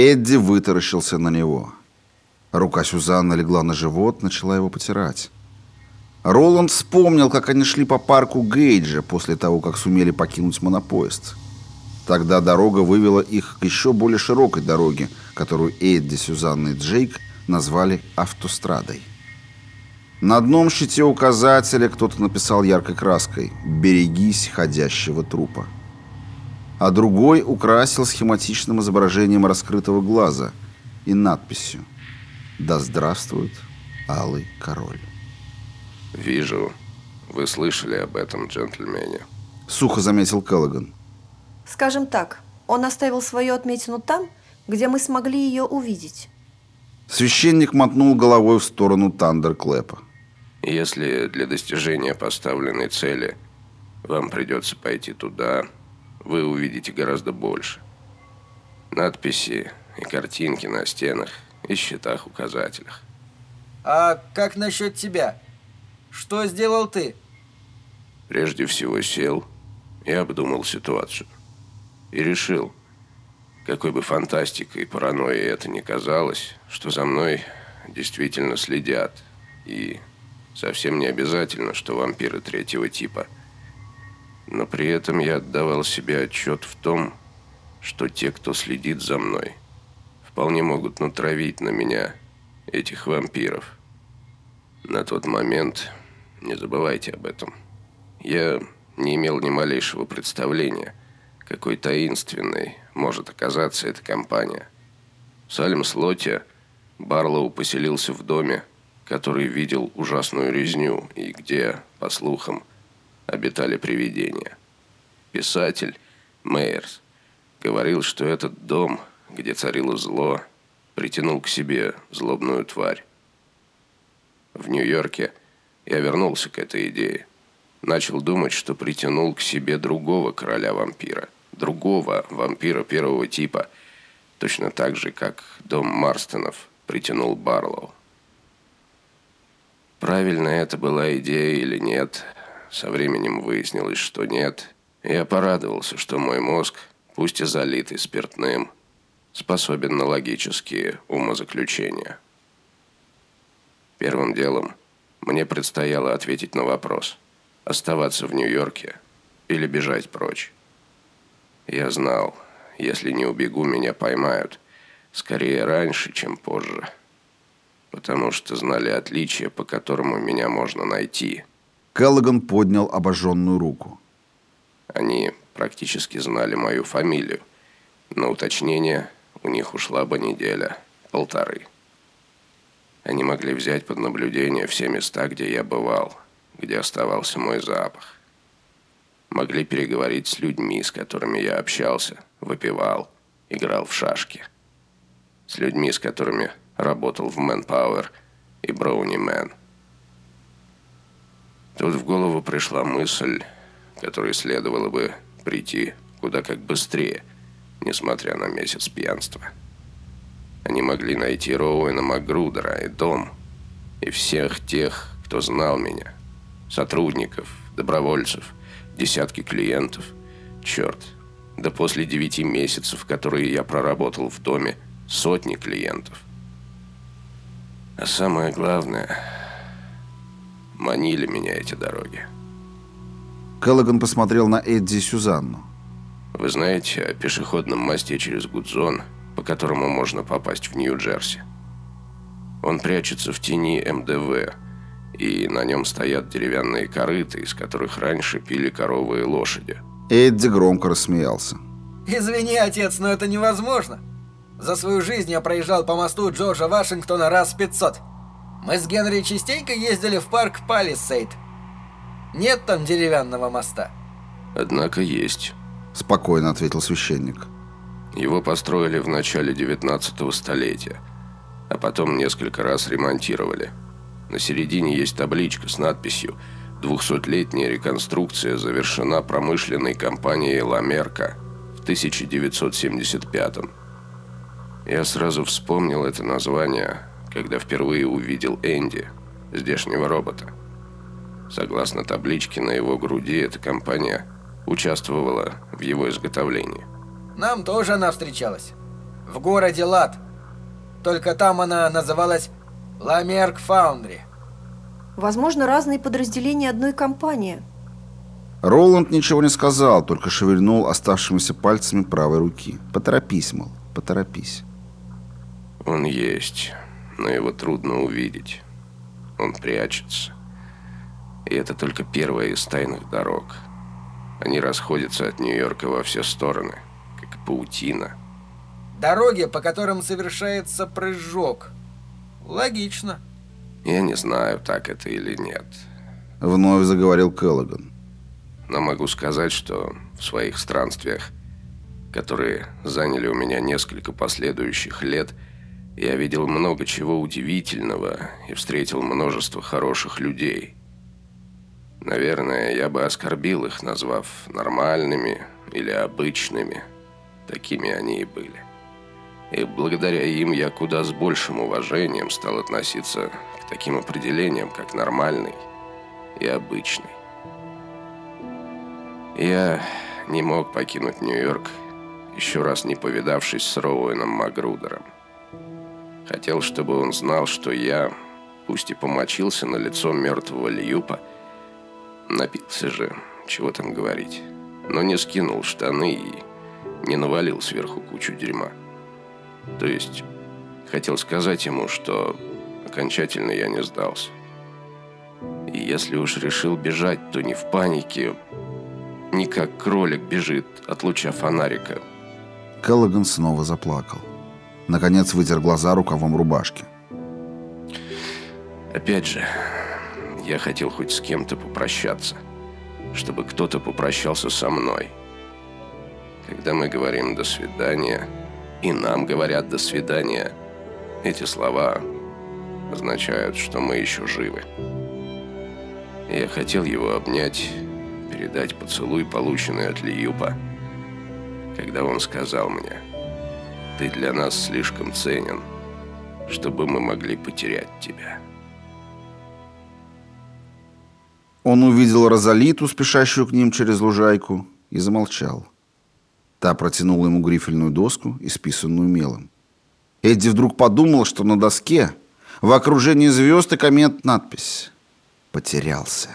Эдди вытаращился на него. Рука Сюзанны легла на живот, начала его потирать. Роланд вспомнил, как они шли по парку Гейджа после того, как сумели покинуть монопоезд. Тогда дорога вывела их к еще более широкой дороге, которую Эдди, Сюзанна и Джейк назвали автострадой. На одном щите указателя кто-то написал яркой краской «Берегись ходящего трупа». А другой украсил схематичным изображением раскрытого глаза и надписью «Да здравствует Алый Король». «Вижу, вы слышали об этом джентльмене», — сухо заметил Келлоган. «Скажем так, он оставил свою отметину там, где мы смогли ее увидеть». Священник мотнул головой в сторону Тандерклэпа. Если для достижения поставленной цели вам придется пойти туда, вы увидите гораздо больше. Надписи и картинки на стенах и счетах-указателях. А как насчет тебя? Что сделал ты? Прежде всего сел и обдумал ситуацию. И решил, какой бы фантастикой и паранойей это ни казалось, что за мной действительно следят и Совсем не обязательно, что вампиры третьего типа. Но при этом я отдавал себе отчет в том, что те, кто следит за мной, вполне могут натравить на меня этих вампиров. На тот момент, не забывайте об этом, я не имел ни малейшего представления, какой таинственной может оказаться эта компания. В Салем-Слоте Барлоу поселился в доме, который видел ужасную резню и где, по слухам, обитали привидения. Писатель Мейерс говорил, что этот дом, где царило зло, притянул к себе злобную тварь. В Нью-Йорке я вернулся к этой идее. Начал думать, что притянул к себе другого короля-вампира. Другого вампира первого типа. Точно так же, как дом Марстонов притянул Барлоу. Правильно это была идея или нет, со временем выяснилось, что нет. Я порадовался, что мой мозг, пусть и залитый спиртным, способен на логические умозаключения. Первым делом мне предстояло ответить на вопрос, оставаться в Нью-Йорке или бежать прочь. Я знал, если не убегу, меня поймают, скорее раньше, чем позже потому что знали отличия, по которому меня можно найти. Келлоган поднял обожженную руку. Они практически знали мою фамилию. На уточнение у них ушла бы неделя, полторы. Они могли взять под наблюдение все места, где я бывал, где оставался мой запах. Могли переговорить с людьми, с которыми я общался, выпивал, играл в шашки. С людьми, с которыми работал в Manpower и Brownie Man. Тут в голову пришла мысль, которой следовало бы прийти куда как быстрее, несмотря на месяц пьянства. Они могли найти Роуэна Макгрудера и дом, и всех тех, кто знал меня. Сотрудников, добровольцев, десятки клиентов. Черт, да после девяти месяцев, которые я проработал в доме, сотни клиентов. А самое главное, манили меня эти дороги. Келлоган посмотрел на Эдди и Сюзанну. Вы знаете о пешеходном мосте через Гудзон, по которому можно попасть в Нью-Джерси? Он прячется в тени МДВ, и на нем стоят деревянные корыты, из которых раньше пили коровы и лошади. Эдди громко рассмеялся. Извини, отец, но это невозможно. За свою жизнь я проезжал по мосту Джорджа Вашингтона раз 500. Мы с Генри частенько ездили в парк Палисейд. Нет там деревянного моста. Однако есть. Спокойно ответил священник. Его построили в начале 19 столетия, а потом несколько раз ремонтировали. На середине есть табличка с надписью «200-летняя реконструкция завершена промышленной компанией «Ламерка» в 1975 -м. Я сразу вспомнил это название, когда впервые увидел Энди, здешнего робота. Согласно табличке на его груди, эта компания участвовала в его изготовлении. Нам тоже она встречалась. В городе Лад. Только там она называлась Ламерк Фаундри. Возможно, разные подразделения одной компании. Роланд ничего не сказал, только шевельнул оставшимися пальцами правой руки. Поторопись, мол, поторопись. Он есть, но его трудно увидеть. Он прячется. И это только первая из тайных дорог. Они расходятся от Нью-Йорка во все стороны, как паутина. Дороги, по которым совершается прыжок. Логично. Я не знаю, так это или нет. Вновь заговорил Келлоган. Но могу сказать, что в своих странствиях, которые заняли у меня несколько последующих лет, я видел много чего удивительного и встретил множество хороших людей. Наверное, я бы оскорбил их, назвав нормальными или обычными. Такими они и были. И благодаря им я куда с большим уважением стал относиться к таким определениям, как нормальный и обычный. Я не мог покинуть Нью-Йорк, еще раз не повидавшись с Роуэном Магрудером. Хотел, чтобы он знал, что я, пусть и помочился на лицо мертвого Льюпа, напился же, чего там говорить, но не скинул штаны и не навалил сверху кучу дерьма. То есть, хотел сказать ему, что окончательно я не сдался. И если уж решил бежать, то не в панике, не как кролик бежит от луча фонарика. Келлоган снова заплакал. Наконец вытер глаза рукавом рубашки. Опять же, я хотел хоть с кем-то попрощаться, чтобы кто-то попрощался со мной. Когда мы говорим «до свидания», и нам говорят «до свидания», эти слова означают, что мы еще живы. Я хотел его обнять передать поцелуй, полученный от Лиюпа, когда он сказал мне, «Ты для нас слишком ценен, чтобы мы могли потерять тебя». Он увидел Розалиту, спешащую к ним через лужайку, и замолчал. Та протянула ему грифельную доску, исписанную мелом. Эдди вдруг подумал, что на доске в окружении звезд и комет надпись «Потерялся».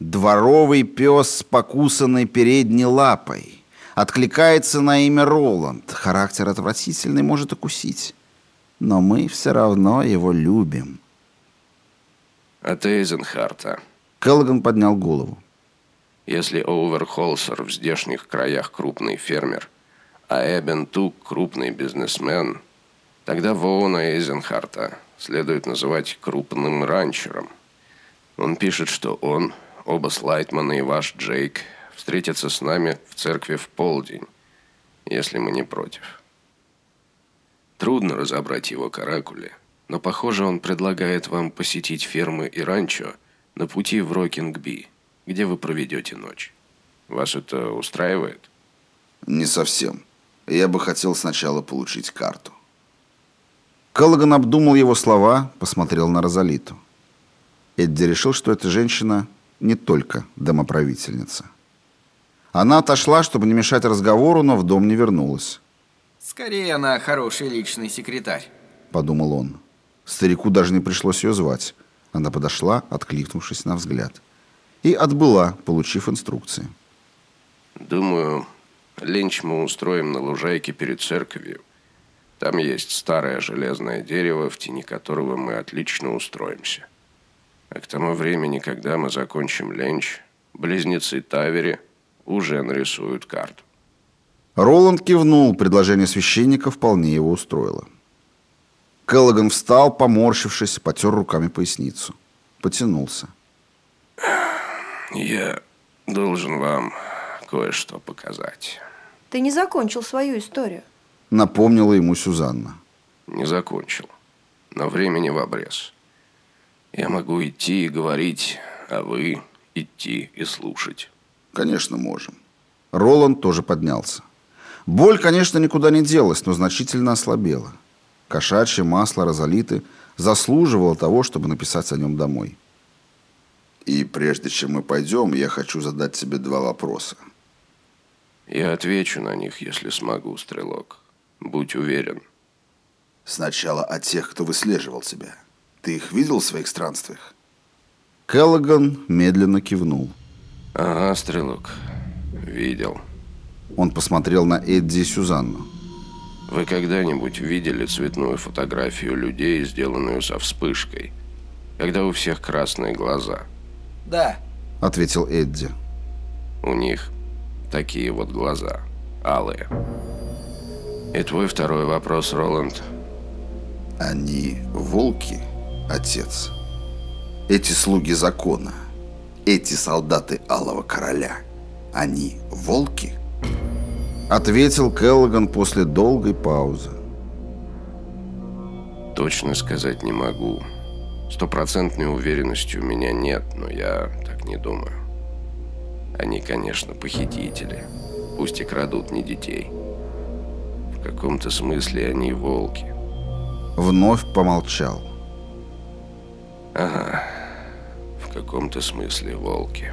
Дворовый пес с покусанной передней лапой. Откликается на имя Роланд. Характер отвратительный, может укусить. Но мы все равно его любим. От Эйзенхарта. Келлоган поднял голову. Если Оуверхолсер в здешних краях крупный фермер, а Эбен Тук крупный бизнесмен, тогда Воуна Эйзенхарта следует называть крупным ранчером. Он пишет, что он оба Слайтмана и ваш Джейк встретятся с нами в церкви в полдень, если мы не против. Трудно разобрать его каракули, но, похоже, он предлагает вам посетить фермы и ранчо на пути в Рокинг-Би, где вы проведете ночь. Вас это устраивает? Не совсем. Я бы хотел сначала получить карту. Келлоган обдумал его слова, посмотрел на Розалиту. Эдди решил, что эта женщина не только домоправительница. Она отошла, чтобы не мешать разговору, но в дом не вернулась. Скорее, она хороший личный секретарь. Подумал он. Старику даже не пришлось ее звать. Она подошла, откликнувшись на взгляд. И отбыла, получив инструкции. Думаю, ленч мы устроим на лужайке перед церковью. Там есть старое железное дерево, в тени которого мы отлично устроимся. А к тому времени, когда мы закончим ленч, близнецы Тавери уже нарисуют карту. Роланд кивнул, предложение священника вполне его устроило. Келлоган встал, поморщившись, потер руками поясницу. Потянулся. Я должен вам кое-что показать. Ты не закончил свою историю. Напомнила ему Сюзанна. Не закончил. Но времени в обрез. Я могу идти и говорить, а вы идти и слушать. Конечно, можем. Роланд тоже поднялся. Боль, конечно, никуда не делась, но значительно ослабела. Кошачье масло Розалиты заслуживало того, чтобы написать о нем домой. И прежде чем мы пойдем, я хочу задать тебе два вопроса. Я отвечу на них, если смогу, Стрелок. Будь уверен. Сначала о тех, кто выслеживал тебя. Ты их видел в своих странствиях? Келлоган медленно кивнул. Ага, стрелок. Видел. Он посмотрел на Эдди и Сюзанну. Вы когда-нибудь видели цветную фотографию людей, сделанную со вспышкой? Когда у всех красные глаза? Да. Ответил Эдди. У них такие вот глаза. Алые. И твой второй вопрос, Роланд. Они волки, отец. Эти слуги закона. Эти солдаты Алого Короля. Они волки? Ответил Келлоган после долгой паузы. Точно сказать не могу. Стопроцентной уверенности у меня нет, но я так не думаю. Они, конечно, похитители. Пусть и крадут не детей. В каком-то смысле они волки. Вновь помолчал. Ага, в каком-то смысле волки.